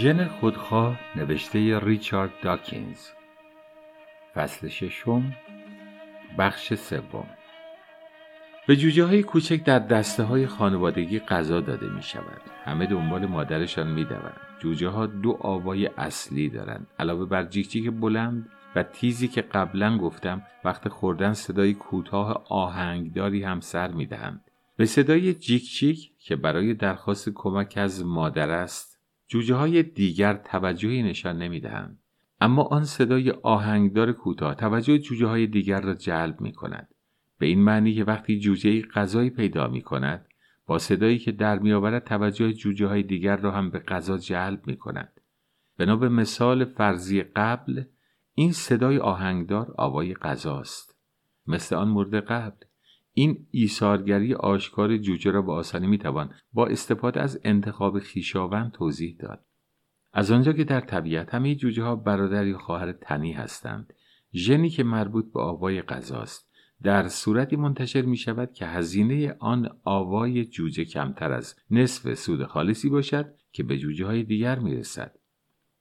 ژن خودخواه نوشته ریچارد داکینز. فصل ششم بخش سوم. به جوجه های کوچک در دسته های خانوادگی غذا داده می شود همه دنبال مادرشان می دوند جوجه ها دو آوای اصلی دارند. علاوه بر جیک بلند و تیزی که قبلا گفتم وقت خوردن صدای کوتاه آهنگداری هم سر می دهند به صدای جیک چیک که برای درخواست کمک از مادر است جوجه های دیگر توجهی نشان نمی دهند. اما آن صدای آهنگدار کوتاه توجه جوجه های دیگر را جلب می کند. به این معنی که وقتی جوجه غذایی پیدا می کند با صدایی که در می آورد توجه جوجه های دیگر را هم به غذا جلب می کند. بنا به مثال فرضی قبل این صدای آهنگدار آوای غذاست. مثل آن مورد قبل این ایثارگری آشکار جوجه را به آسانی می‌توان با استفاده از انتخاب خیشاوند توضیح داد از آنجا که در طبیعت همه جوجه ها برادر یا خواهر تنی هستند ژنی که مربوط به آوای غذاست در صورتی منتشر می شود که هزینه آن آوای جوجه کمتر از نصف سود خالصی باشد که به جوجه های دیگر می رسد.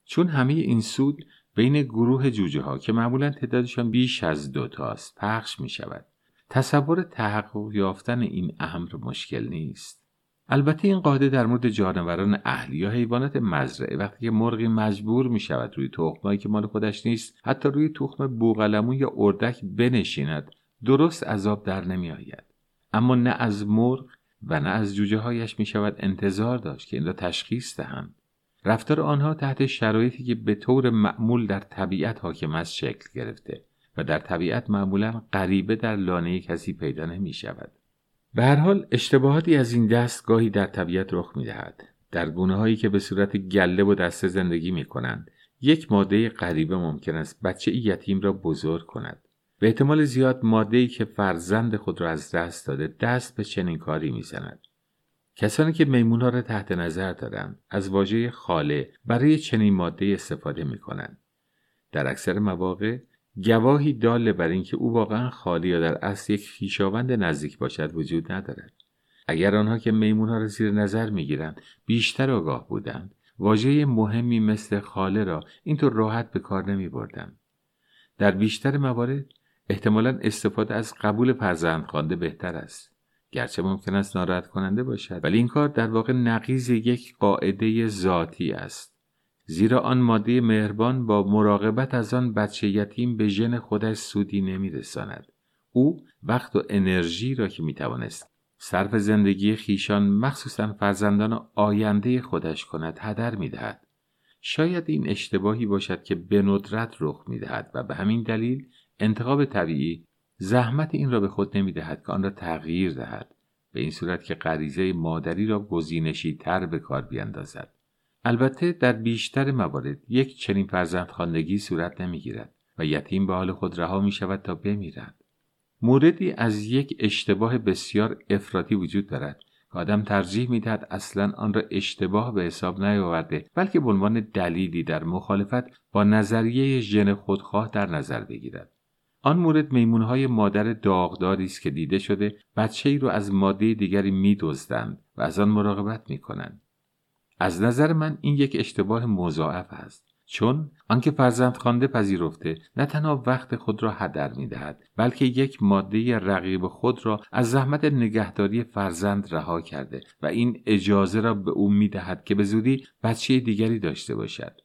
چون همه این سود بین گروه جوجه ها که معمولا تعدادشان بیش از دوتاست پخش می شود. تصور تحقق یافتن این امر مشکل نیست. البته این قاعده در مورد جانوران اهلی یا حیوانات مزرعه وقتی که مرغی مجبور می شود روی تخمایی که مال خودش نیست حتی روی تخم بوغلمون یا اردک بنشیند درست عذاب در نمی آید. اما نه از مرغ و نه از جوجه هایش می شود انتظار داشت که این را تشخیص دهند. رفتار آنها تحت شرایطی که به طور معمول در طبیعت حاکم است شکل گرفته. و در طبیعت معمولا غریبه در لانه کسی پیدا نمی شود. به هر حال اشتباهاتی از این دست گاهی در طبیعت رخ می دهد. در گونه هایی که به صورت گله و دسته زندگی می کنند. یک ماده غریبه ممکن است بچه یتیم را بزرگ کند. به احتمال زیاد ماده که فرزند خود را از دست داده دست به چنین کاری می‌زند. کسانی که میمون را تحت نظر دارند از واژه خاله برای چنین ماده استفاده می کنند. در اکثر مواقع گواهی داله بر اینکه او واقعا خالی یا در اصل یک خویشاوند نزدیک باشد وجود ندارد. اگر آنها که میمونها را زیر نظر می‌گیرند بیشتر آگاه بودند. واژه مهمی مثل خاله را اینطور راحت به کار نمی بردند. در بیشتر موارد احتمالا استفاده از قبول فرزند خوانده بهتر است. گرچه ممکن است ناراحت کننده باشد ولی این کار در واقع نقیز یک قاعده ذاتی است. زیرا آن ماده مهربان با مراقبت از آن بچه یتیم به ژن خودش سودی نمیرساند. او وقت و انرژی را که می‌توانست صرف زندگی خیشان مخصوصا فرزندان آینده خودش کند هدر می‌دهد. شاید این اشتباهی باشد که به ندرت رخ می‌دهد و به همین دلیل انتخاب طبیعی زحمت این را به خود نمی‌دهد که آن را تغییر دهد. به این صورت که غریزه مادری را گزینشی تر به کار بیندازد البته در بیشتر موارد یک چنین فرزندخواندگی صورت نمی‌گیرد و یتیم به حال خود رها می شود تا بمیرد. موردی از یک اشتباه بسیار افراطی وجود دارد که آدم ترجیح می‌دهد اصلا آن را اشتباه به حساب نیاورده بلکه به عنوان دلیلی در مخالفت با نظریه ژن خودخواه در نظر بگیرد آن مورد میمونهای مادر داغداری است که دیده شده بچه ای رو از ماده دیگری میدزدند و از آن مراقبت می‌کنند از نظر من این یک اشتباه مضاعف است. چون آنکه فرزند خوانده پذیرفته نه تنها وقت خود را هدر می دهد بلکه یک ماده رقیب خود را از زحمت نگهداری فرزند رها کرده و این اجازه را به او می دهد که به زودی بچه دیگری داشته باشد.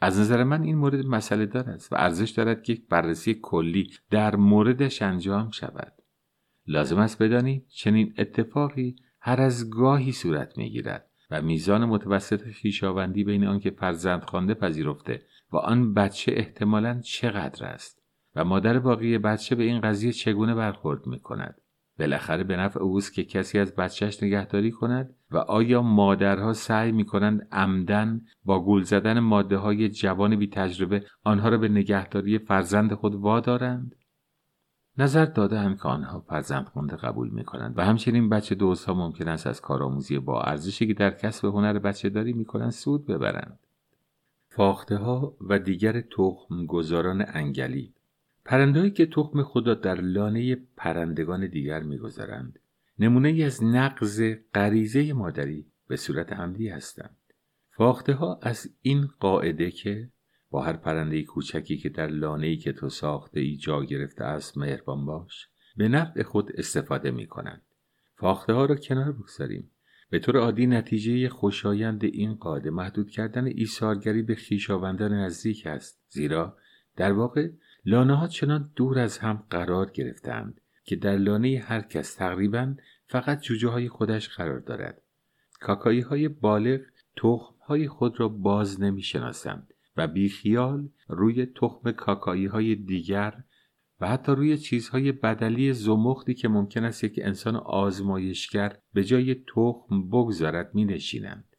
از نظر من این مورد مسئله دار است و ارزش دارد که یک بررسی کلی در موردش انجام شود. لازم است بدانی چنین اتفاقی هر از گاهی صورت می گیرد و میزان متوسط خویشاوندی بین آنکه فرزند خوانده پذیرفته و آن بچه احتمالا چقدر است و مادر باقی بچه به این قضیه چگونه برخورد می کند بالاخره به نفع اوست که کسی از بچهش نگهداری کند و آیا مادرها سعی می کنند عمدن با گول زدن ماده های جوان بی تجربه آنها را به نگهداری فرزند خود وادارند؟ نظر داده هم که آنها فرزند خونده قبول می کنند و همچنین بچه ها ممکن است از کارآموزی با ارزشی که در کسب هنر بچه داری می کنند سود ببرند. فاخته ها و دیگر تخم گذاران انگلی پرندهایی که تخم خود را در لانه پرندگان دیگر می‌گذارند نمونه ای از نقض غریزه مادری به صورت عمدی هستند فاخته ها از این قاعده که با هر پرنده کوچکی که در لانه که تو ساخته ای جا گرفته است مهربان باش. به نفع خود استفاده می کنند. فاخته ها را کنار بگذاریم. به طور عادی نتیجه خوشایند این قاعده محدود کردن ایثارگری به خویشاوندان نزدیک است. زیرا در واقع لانه ها چنان دور از هم قرار گرفتند که در لانه هر کس تقریبا فقط جوجه های خودش قرار دارد. کاکایی های بالغ تخم های خود را باز نمی شناسند و بیخیال روی تخم کاکایی های دیگر و حتی روی چیزهای بدلی زمختی که ممکن است یک انسان آزمایشگر به جای تخم بگذارد می نشینند.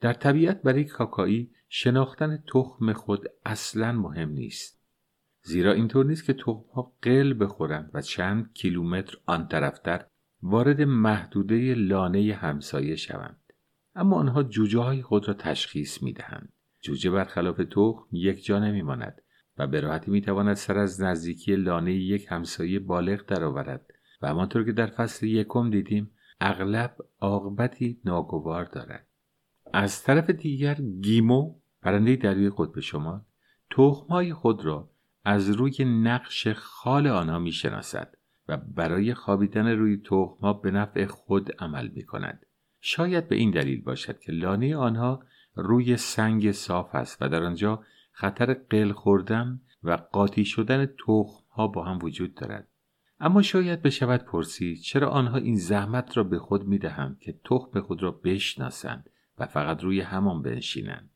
در طبیعت برای کاکایی شناختن تخم خود اصلا مهم نیست. زیرا اینطور نیست که تخمها قل بخورند و چند کیلومتر آن طرفتر وارد محدوده لانه همسایه شوند. اما آنها جوجه های خود را تشخیص می دهند. جوجه برخلاف تخم یک جا نمی ماند و به راحتی می تواند سر از نزدیکی لانه یک همسایه بالغ درآورد و همانطور که در فصل یکم دیدیم اغلب عاقبتی ناگوار دارد از طرف دیگر گیمو پرنده دریای قطب شمال تخمهای خود را از روی نقش خال آنها می شناسد و برای خوابیدن روی تخمها به نفع خود عمل می کند. شاید به این دلیل باشد که لانه آنها روی سنگ صاف است و در آنجا خطر قل خوردن و قاطی شدن تخم ها با هم وجود دارد. اما شاید بشود پرسید چرا آنها این زحمت را به خود می دهند که تخم خود را بشناسند و فقط روی همان بنشینند؟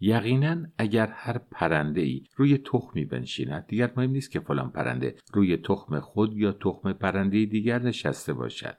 یقینا اگر هر پرنده ای روی تخمی بنشیند دیگر مهم نیست که فلان پرنده روی تخم خود یا تخم پرنده دیگر نشسته باشد.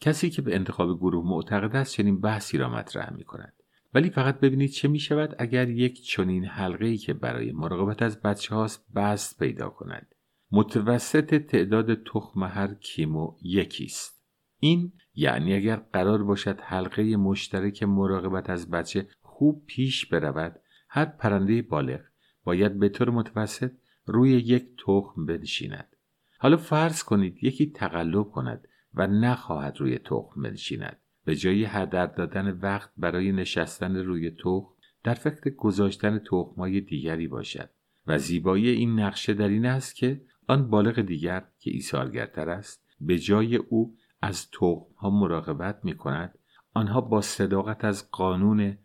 کسی که به انتخاب گروه معتقد است چنین بحثی را مطرح می کند ولی فقط ببینید چه می شود اگر یک چنین حلقه ای که برای مراقبت از بچه هاست بست پیدا کند. متوسط تعداد تخم هر کیمو یکی است. این یعنی اگر قرار باشد حلقه مشترک مراقبت از بچه خوب پیش برود هر پرنده بالغ باید به طور متوسط روی یک تخم بنشیند. حالا فرض کنید یکی تقلب کند و نخواهد روی تخم بنشیند. به جای هدر دادن وقت برای نشستن روی تخم در فکر گذاشتن تخمای دیگری باشد. و زیبایی این نقشه در این است که آن بالغ دیگر که ایثارگرتر است به جای او از تخمها مراقبت می کند آنها با صداقت از قانون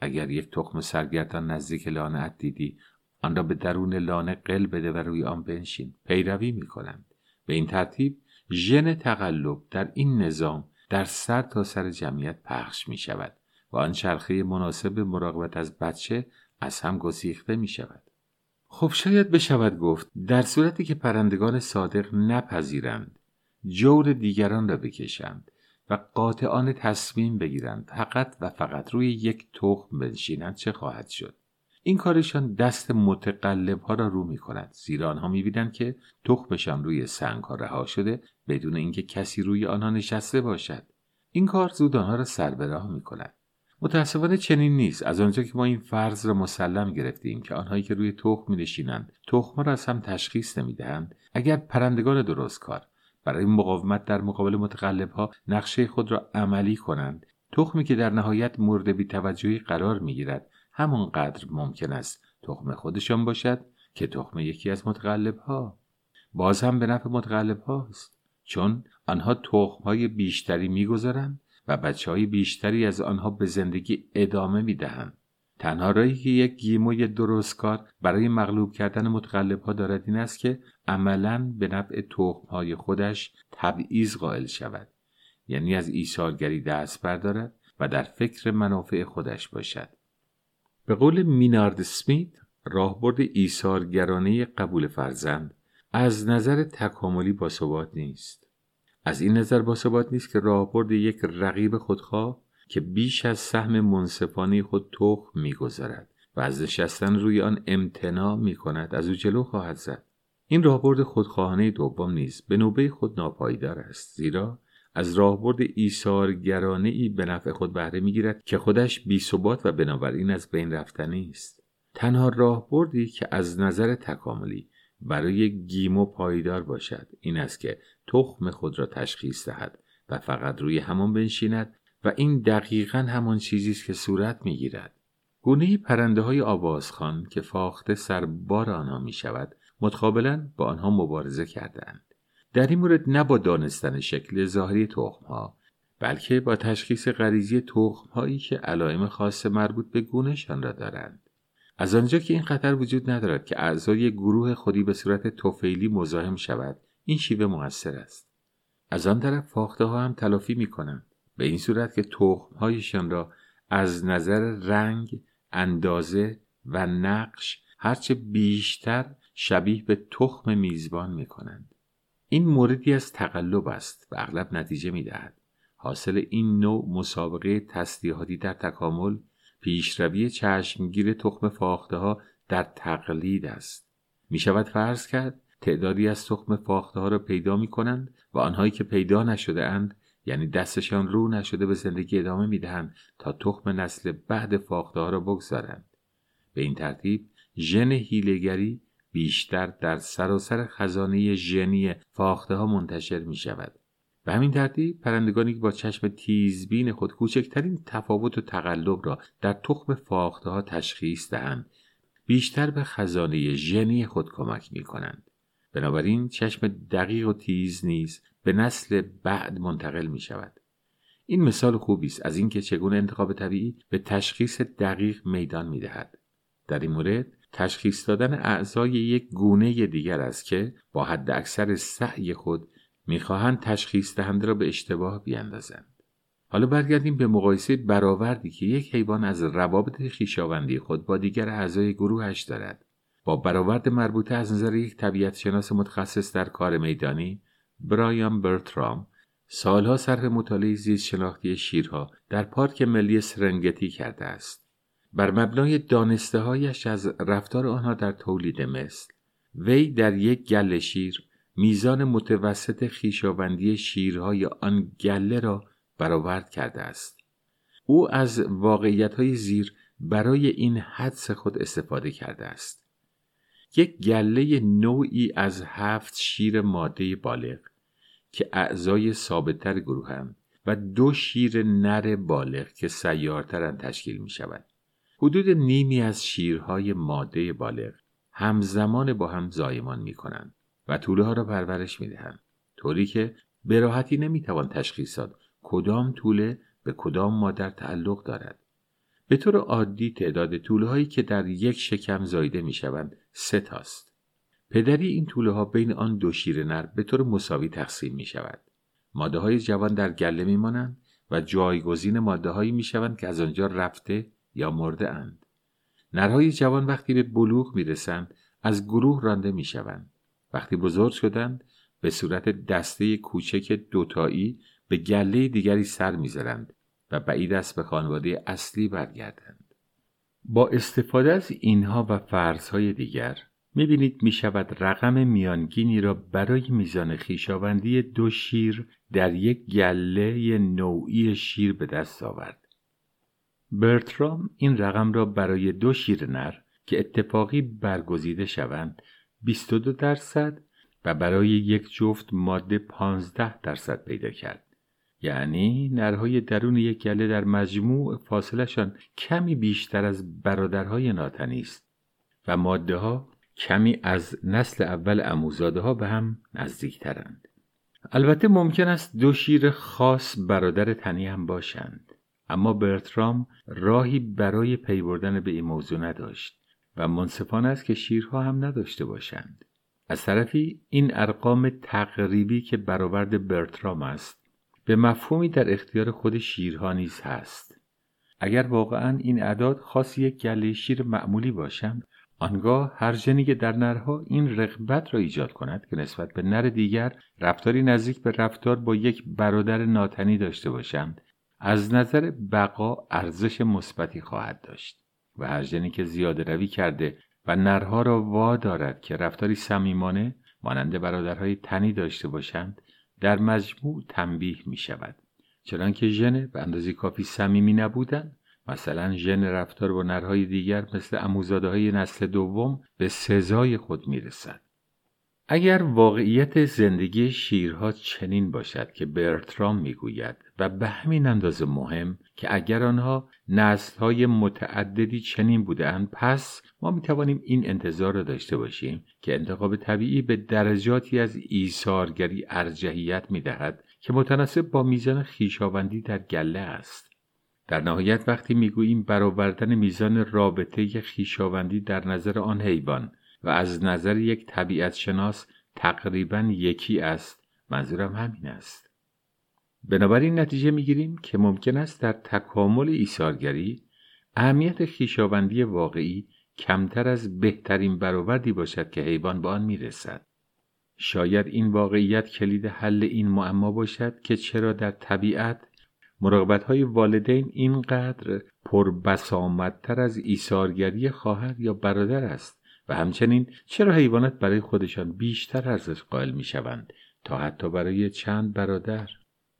اگر یک تخم سرگردان نزدیک لانه دیدی آن را به درون لانه قل بده و روی آن بنشین. پیروی می کنند به این ترتیب ژن تقلب در این نظام در سر تا سر جمعیت پخش می شود و آن چرخه مناسب مراقبت از بچه از هم گسیخته می شود. خب شاید بشود گفت در صورتی که پرندگان صادق نپذیرند جور دیگران را بکشند و قاطعان تصمیم بگیرند فقط و فقط روی یک تخم بنشینند چه خواهد شد این کارشان دست متقلب ها را رو می کند زیرا آنها می بینند که تخمشان روی سنگ ها رها شده بدون اینکه کسی روی آنها نشسته باشد. این کار زود آنها را سر به راه می کند متاسفانه چنین نیست. از آنجا که ما این فرض را مسلم گرفتیم که آنهایی که روی تخم می نشینند تخم را از هم تشخیص نمی دهند اگر پرندگان درست کار برای مقاومت در مقابل متقلب ها نقشه خود را عملی کنند تخمی که در نهایت مورد بیتوجهی قرار می گیرد همانقدر ممکن است تخم خودشان باشد که تخم یکی از متقلب ها باز هم به نفع متقلب هاست چون آنها تخم های بیشتری می‌گذارند و بچه های بیشتری از آنها به زندگی ادامه می‌دهند. تنها راهی که یک گیموی درستکار برای مغلوب کردن متقلب ها دارد این است که عملا به نفع تخم های خودش تبعیض قائل شود یعنی از ایثارگری دست بردارد و در فکر منافع خودش باشد. به قول مینارد سمیت راهبرد ایثارگرانه قبول فرزند از نظر تکاملی باثبات نیست. از این نظر باثبات نیست که راهبرد یک رقیب خودخواه که بیش از سهم منصفانه خود تخم می‌گذارد و از نشستن روی آن امتناع می کند از او جلو خواهد زد. این راهبرد خودخواهانه دوم نیز به نوبه خود ناپایدار است زیرا از راهبرد ایثارگرانه ای به نفع خود بهره می‌گیرد که خودش بی ثبات و بنابراین از بین رفتنی است تنها راهبردی که از نظر تکاملی برای گیمو پایدار باشد این است که تخم خود را تشخیص دهد و فقط روی همان بنشیند و این دقیقا همان چیزی است که صورت می‌گیرد گونه پرنده های آوازخان که فاخته سربار آنها می شود متقابلا با آنها مبارزه کردند. در این مورد نه با دانستن شکل ظاهری تخم ها بلکه با تشخیص غریزی تخم هایی که علائم خاص مربوط به گونهشان را دارند. از آنجا که این خطر وجود ندارد که اعضای گروه خودی به صورت توفیلی مزاحم شود این شیوه موثر است از آن طرف فاخته ها هم تلافی می کنند به این صورت که تخم هایشان را از نظر رنگ، اندازه و نقش هرچه بیشتر شبیه به تخم میزبان می کنند. این موردی از تقلب است و اغلب نتیجه می دهد. حاصل این نوع مسابقه تسلیحاتی در تکامل پیشروی چشمگیر تخم فاخته ها در تقلید است. می شود فرض کرد تعدادی از تخم فاخته ها را پیدا می کنند و آنهایی که پیدا نشده اند یعنی دستشان رو نشده به زندگی ادامه می دهند تا تخم نسل بعد فاخته ها را بگذارند. به این ترتیب ژن هیلگری بیشتر در سراسر خزانه ژنی فاخته ها منتشر می شود. به همین ترتیب پرندگانی که با چشم تیزبین خود کوچکترین تفاوت و تقلب را در تخم فاخته ها تشخیص دهند بیشتر به خزانه ژنی خود کمک می کنند. بنابراین چشم دقیق و تیز نیز به نسل بعد منتقل می شود. این مثال خوبی است از اینکه چگونه انتخاب طبیعی به تشخیص دقیق میدان می دهد. در این مورد تشخیص دادن اعضای یک گونه دیگر است که با حد اکثر سعی خود می‌خواهند تشخیص دهنده را به اشتباه بیاندازند. حالا برگردیم به مقایسه برآوردی که یک حیوان از روابط خویشاوندی خود با دیگر اعضای گروهش دارد. با برآورد مربوطه از نظر یک طبیعت شناس متخصص در کار میدانی برایان برترام سالها صرف مطالعه زیست شناختی شیرها در پارک ملی سرنگتی کرده است. بر مبنای دانسته هایش از رفتار آنها در تولید مثل. وی در یک گل شیر میزان متوسط خیشاوندی شیرهای آن گله را برآورد کرده است. او از واقعیت های زیر برای این حدس خود استفاده کرده است. یک گله نوعی از هفت شیر ماده بالغ که اعضای ثابتتر گروهند و دو شیر نر بالغ که سیارترن تشکیل می شود. حدود نیمی از شیرهای ماده بالغ همزمان با هم زایمان می کنند. و توله ها را پرورش می دهند. طوری که به راحتی نمی توان تشخیص داد کدام توله به کدام مادر تعلق دارد. به طور عادی تعداد طوله هایی که در یک شکم زایده می شوند سه تاست. پدری این طوله ها بین آن دو شیر نر به طور مساوی تقسیم می شود. ماده های جوان در گله می مانند و جایگزین ماده هایی می شوند که از آنجا رفته یا مرده اند. نرهای جوان وقتی به بلوغ می رسند از گروه رانده می شوند. وقتی بزرگ شدند به صورت دسته کوچک دوتایی به گله دیگری سر می‌زنند و بعید است به خانواده اصلی برگردند با استفاده از اینها و فرضهای دیگر می‌بینید می‌شود رقم میانگینی را برای میزان خیشاوندی دو شیر در یک گله نوعی شیر به دست آورد برترام این رقم را برای دو شیر نر که اتفاقی برگزیده شوند 22 درصد و برای یک جفت ماده 15 درصد پیدا کرد. یعنی نرهای درون یک گله در مجموع فاصلشان کمی بیشتر از برادرهای ناتنی است و ماده ها کمی از نسل اول اموزاده ها به هم نزدیکترند. البته ممکن است دو شیر خاص برادر تنی هم باشند اما برترام راهی برای پی بردن به این موضوع نداشت و منصفانه است که شیرها هم نداشته باشند. از طرفی این ارقام تقریبی که برآورد برترام است به مفهومی در اختیار خود شیرها نیز هست. اگر واقعا این اعداد خاص یک گله شیر معمولی باشند آنگاه هر جنی که در نرها این رغبت را ایجاد کند که نسبت به نر دیگر رفتاری نزدیک به رفتار با یک برادر ناتنی داشته باشند از نظر بقا ارزش مثبتی خواهد داشت و هر جنی که زیاده روی کرده و نرها را وا دارد که رفتاری صمیمانه مانند برادرهای تنی داشته باشند در مجموع تنبیه می شود چنانکه ژن به اندازه کافی صمیمی نبودن مثلا ژن رفتار با نرهای دیگر مثل اموزاده های نسل دوم به سزای خود می رسد. اگر واقعیت زندگی شیرها چنین باشد که برترام می‌گوید و به همین اندازه مهم که اگر آنها نسلهای متعددی چنین بودند پس ما می توانیم این انتظار را داشته باشیم که انتخاب طبیعی به درجاتی از ایثارگری ارجحیت می دهد که متناسب با میزان خیشاوندی در گله است. در نهایت وقتی می‌گوییم برآوردن میزان رابطه خیشاوندی در نظر آن حیوان و از نظر یک طبیعت شناس تقریبا یکی است. منظورم همین است. بنابراین نتیجه می‌گیریم که ممکن است در تکامل ایثارگری اهمیت خیشاوندی واقعی کمتر از بهترین برآوردی باشد که حیوان به آن می‌رسد. شاید این واقعیت کلید حل این معما باشد که چرا در طبیعت مراقبت های والدین اینقدر پربسامدتر از ایثارگری خواهر یا برادر است. همچنین چرا حیوانات برای خودشان بیشتر ارزش قائل می شوند تا حتی برای چند برادر؟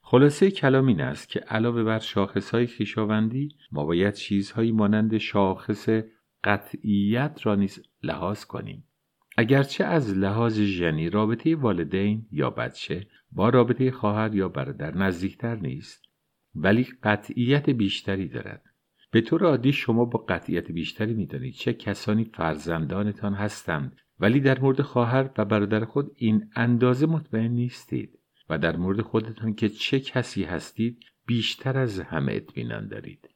خلاصه کلام این است که علاوه بر شاخص های خیشاوندی ما باید چیزهایی مانند شاخص قطعیت را نیز لحاظ کنیم. اگرچه از لحاظ ژنی رابطه والدین یا بچه با رابطه خواهر یا برادر نزدیکتر نیست ولی قطعیت بیشتری دارد. به طور عادی شما با قطعیت بیشتری می‌دانید چه کسانی فرزندانتان هستند ولی در مورد خواهر و برادر خود این اندازه مطمئن نیستید و در مورد خودتان که چه کسی هستید بیشتر از همه اطمینان دارید.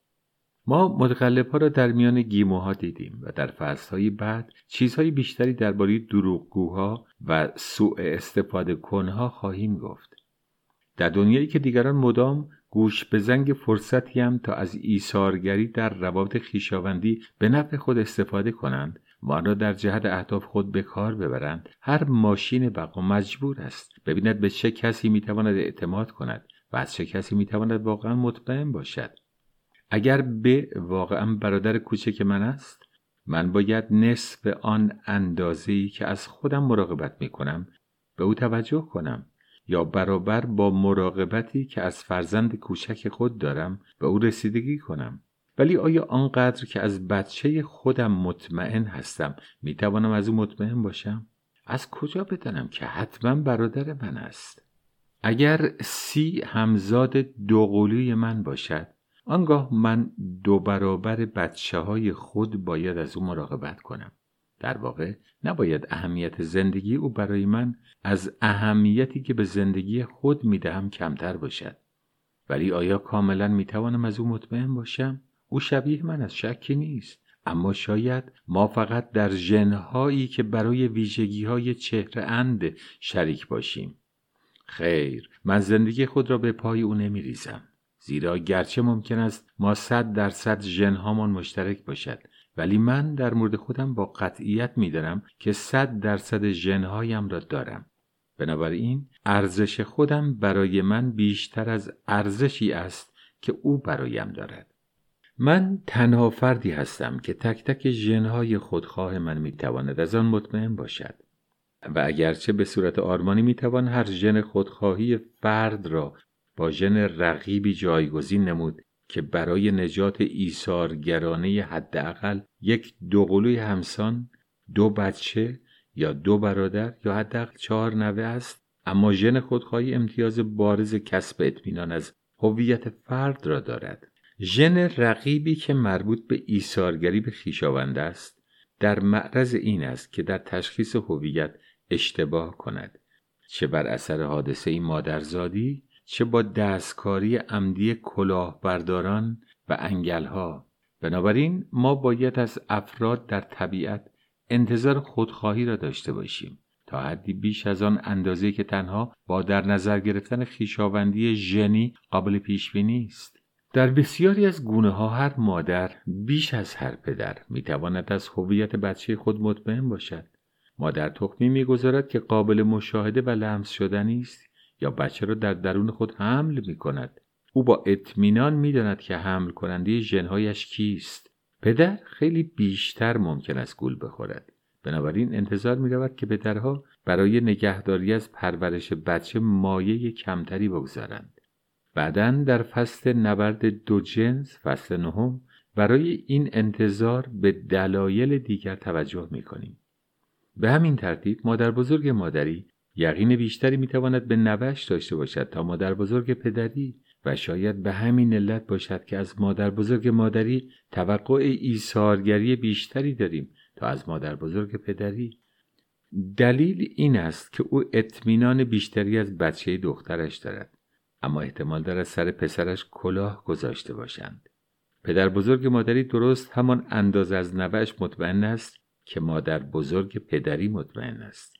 ما متقلب ها را در میان گیموها دیدیم و در فصلهای بعد چیزهای بیشتری درباره دروغگوها و سوء استفاده کنها خواهیم گفت. در دنیایی که دیگران مدام گوش به زنگ فرصتی هم تا از ایثارگری در روابط خیشاوندی به نفع خود استفاده کنند و آن را در جهت اهداف خود به کار ببرند. هر ماشین بقا مجبور است. ببیند به چه کسی می‌تواند اعتماد کند و از چه کسی می‌تواند واقعا مطمئن باشد. اگر به واقعا برادر کوچک من است من باید نصف آن اندازه‌ای که از خودم مراقبت می کنم به او توجه کنم. یا برابر با مراقبتی که از فرزند کوچک خود دارم به او رسیدگی کنم ولی آیا آنقدر که از بچه خودم مطمئن هستم می توانم از او مطمئن باشم؟ از کجا بدانم که حتما برادر من است؟ اگر سی همزاد دوقلوی من باشد آنگاه من دو برابر بچه های خود باید از او مراقبت کنم در واقع نباید اهمیت زندگی او برای من از اهمیتی که به زندگی خود می‌دهم کمتر باشد. ولی آیا کاملا می‌توانم از او مطمئن باشم؟ او شبیه من از شکی نیست. اما شاید ما فقط در ژنهایی که برای ویژگی های چهره اند شریک باشیم. خیر من زندگی خود را به پای او نمی ریزم زیرا گرچه ممکن است ما صد درصد ژنهامان مشترک باشد. ولی من در مورد خودم با قطعیت می‌دانم که صد درصد ژنهایم را دارم. بنابراین ارزش خودم برای من بیشتر از ارزشی است که او برایم دارد. من تنها فردی هستم که تک تک ژنهای خودخواه من می‌تواند از آن مطمئن باشد. و اگرچه به صورت آرمانی می‌توان هر ژن خودخواهی فرد را با ژن رقیبی جایگزین نمود که برای نجات ایثارگرانه حداقل یک دوقلوی همسان دو بچه یا دو برادر یا حداقل چهار نوه است. اما ژن خودخواهی امتیاز بارز کسب اطمینان از هویت فرد را دارد. ژن رقیبی که مربوط به ایثارگری به خویشاوند است در معرض این است که در تشخیص هویت اشتباه کند. چه بر اثر حادثه مادرزادی؟ چه با دستکاری عمدی کلاهبرداران و انگلها. بنابراین ما باید از افراد در طبیعت انتظار خودخواهی را داشته باشیم تا حدی بیش از آن اندازه که تنها با در نظر گرفتن خیشاوندی ژنی قابل پیش بینی است در بسیاری از گونه ها هر مادر بیش از هر پدر می تواند از هویت بچه خود مطمئن باشد. مادر تخمی می‌گذارد که قابل مشاهده و لمس شدنی است. یا بچه را در درون خود حمل می کند او با اطمینان می داند که حمل کننده ژنهایش کیست. پدر خیلی بیشتر ممکن است گول بخورد. بنابراین انتظار می رود که پدرها برای نگهداری از پرورش بچه مایه کمتری بگذارند. بعدا در فصل نبرد دو جنس فصل نهم برای این انتظار به دلایل دیگر توجه می کنیم به همین ترتیب مادر بزرگ مادری یقین بیشتری می‌تواند به نوش داشته باشد تا مادر بزرگ پدری و شاید به همین علت باشد که از مادر بزرگ مادری توقع ایثارگری بیشتری داریم تا از مادر بزرگ پدری. دلیل این است که او اطمینان بیشتری از بچه دخترش دارد اما احتمال دارد سر پسرش کلاه گذاشته باشند. پدر بزرگ مادری درست همان اندازه از نوش مطمئن است که مادر بزرگ پدری مطمئن است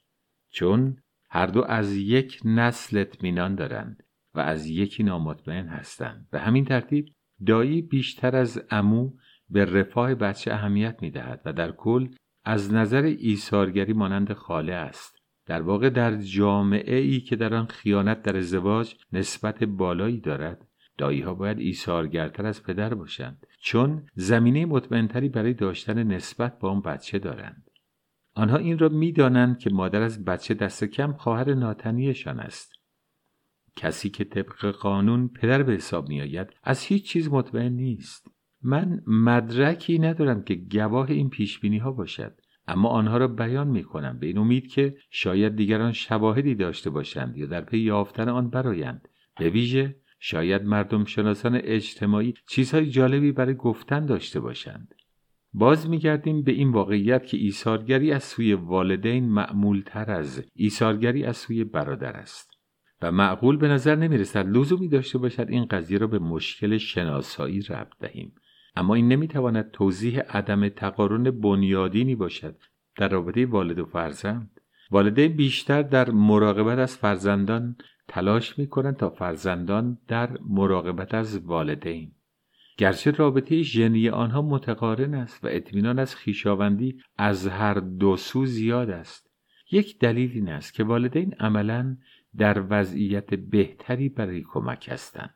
چون هر دو از یک نسل اطمینان دارند و از یکی نامطمئن هستند. به همین ترتیب دایی بیشتر از امو به رفاه بچه اهمیت می دهد و در کل از نظر ایثارگری مانند خاله است. در واقع در جامعه ای که در آن خیانت در ازدواج نسبت بالایی دارد دایی ها باید ایثارگرتر از پدر باشند چون زمینه مطمئنتری برای داشتن نسبت با آن بچه دارند. آنها این را می‌دانند که مادر از بچه دست کم خواهر ناتنیشان است. کسی که طبق قانون پدر به حساب می آید از هیچ چیز مطمئن نیست. من مدرکی ندارم که گواه این پیش ها باشد اما آنها را بیان می کنم به این امید که شاید دیگران شواهدی داشته باشند یا در پی یافتن آن برایند به ویژه شاید مردم شناسان اجتماعی چیزهای جالبی برای گفتن داشته باشند. باز میگردیم به این واقعیت که ایثارگری از سوی والدین معمولتر از ایثارگری از سوی برادر است و معقول به نظر نمی رسد لزومی داشته باشد این قضیه را به مشکل شناسایی ربط دهیم. اما این نمی‌تواند توضیح عدم تقارن بنیادینی باشد در رابطه والد و فرزند. والدین بیشتر در مراقبت از فرزندان تلاش می کنند تا فرزندان در مراقبت از والدین گرچه رابطه ژنی آنها متقارن است و اطمینان از خیشاوندی از هر دو سو زیاد است. یک دلیل این است که والدین عملا در وضعیت بهتری برای کمک هستند.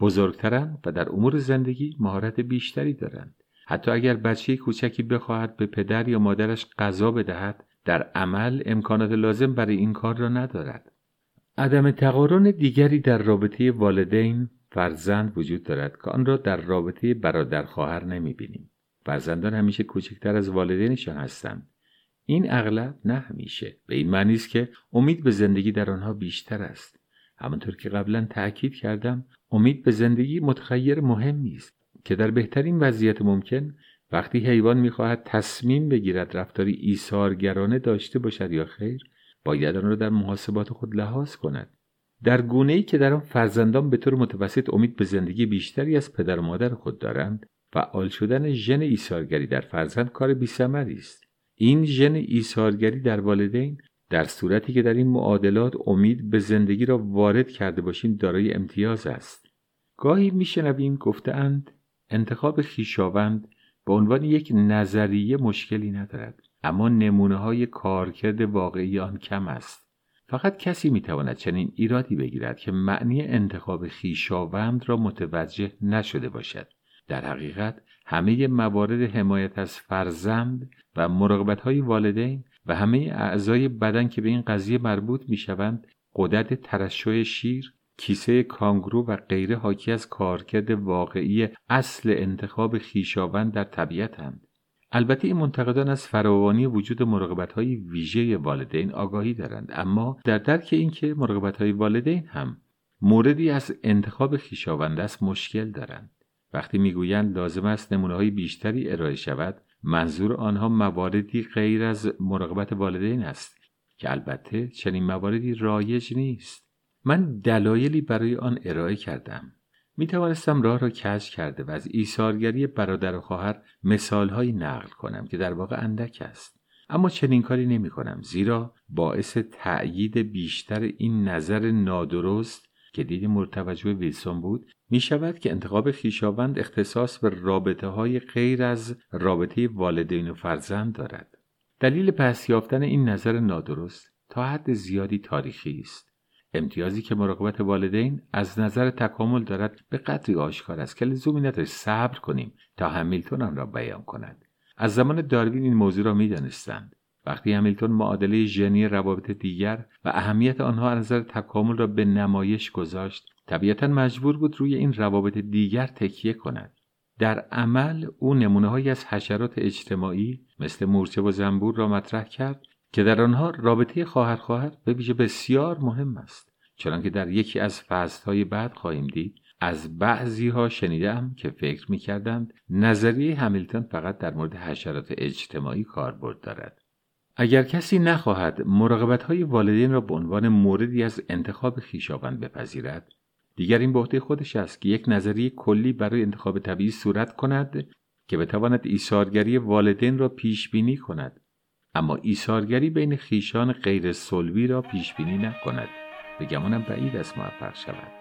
بزرگترند و در امور زندگی مهارت بیشتری دارند. حتی اگر بچه کوچکی بخواهد به پدر یا مادرش غذا بدهد در عمل امکانات لازم برای این کار را ندارد. عدم تقارن دیگری در رابطه والدین فرزند وجود دارد که آن را در رابطه برادر خواهر نمی بینیم. فرزندان همیشه کوچکتر از والدینشان هستند. این اغلب نه همیشه. به این معنی است که امید به زندگی در آنها بیشتر است. همانطور که قبلا تأکید کردم امید به زندگی متخیر مهمی است که در بهترین وضعیت ممکن وقتی حیوان می‌خواهد تصمیم بگیرد رفتاری ایثارگرانه داشته باشد یا خیر باید آن را در محاسبات خود لحاظ کند در گونه ای که در آن فرزندان به طور متوسط امید به زندگی بیشتری از پدر و مادر خود دارند فعال شدن ژن ایثارگری در فرزند کار بیثمری است. این ژن ایثارگری در والدین در صورتی که در این معادلات امید به زندگی را وارد کرده باشیم دارای امتیاز است. گاهی میشنویم گفتهاند انتخاب خیشاوند به عنوان یک نظریه مشکلی ندارد اما نمونه های کارکرد واقعی آن کم است. فقط کسی می‌تواند چنین ایرادی بگیرد که معنی انتخاب خیشاوند را متوجه نشده باشد. در حقیقت همه موارد حمایت از فرزند و مراقبت های والدین و همه اعضای بدن که به این قضیه مربوط می شوند قدرت ترشح شیر کیسه کانگرو و غیره حاکی از کارکرد واقعی اصل انتخاب خیشاوند در طبیعتند البته این منتقدان از فراوانی وجود مراقبت های ویژه والدین آگاهی دارند اما در درک اینکه مراقبت های والدین هم موردی از انتخاب خیشاوند است مشکل دارند. وقتی می‌گویند لازم است نمونه بیشتری ارائه شود منظور آنها مواردی غیر از مراقبت والدین است که البته چنین مواردی رایج نیست. من دلایلی برای آن ارائه کردم. می توانستم راه را کش کرده و از ایثارگری برادر و خواهر مثالهایی نقل کنم که در واقع اندک است. اما چنین کاری نمی کنم زیرا باعث تأیید بیشتر این نظر نادرست که دید مرتوجه ویلسون بود می شود که انتخاب خیشاوند اختصاص به رابطه های غیر از رابطه والدین و فرزند دارد. دلیل پس یافتن این نظر نادرست تا حد زیادی تاریخی است. امتیازی که مراقبت والدین از نظر تکامل دارد به قدری آشکار است که لزومی ندارد صبر کنیم تا همیلتون آن را بیان کند. از زمان داروین این موضوع را می‌دانستند. وقتی همیلتون معادله ژنی روابط دیگر و اهمیت آنها از نظر تکامل را به نمایش گذاشت طبیعتا مجبور بود روی این روابط دیگر تکیه کند. در عمل او نمونه از حشرات اجتماعی مثل مورچه و زنبور را مطرح کرد که در آنها رابطه خواهر خواهر به ویژه بسیار مهم است چنانکه در یکی از فصلهای بعد خواهیم دید از بعضی ها شنیدم که فکر می کردند نظریه همیلتون فقط در مورد حشرات اجتماعی کاربرد دارد. اگر کسی نخواهد مراقبت های والدین را به عنوان موردی از انتخاب خیشاوند بپذیرد دیگر این به خودش است که یک نظریه کلی برای انتخاب طبیعی صورت کند که بتواند ایثارگری والدین را پیش بینی کند اما ایثارگری بین خیشان غیر سلوی را پیش بینی نکند. به گمانم بعید است موفق شود.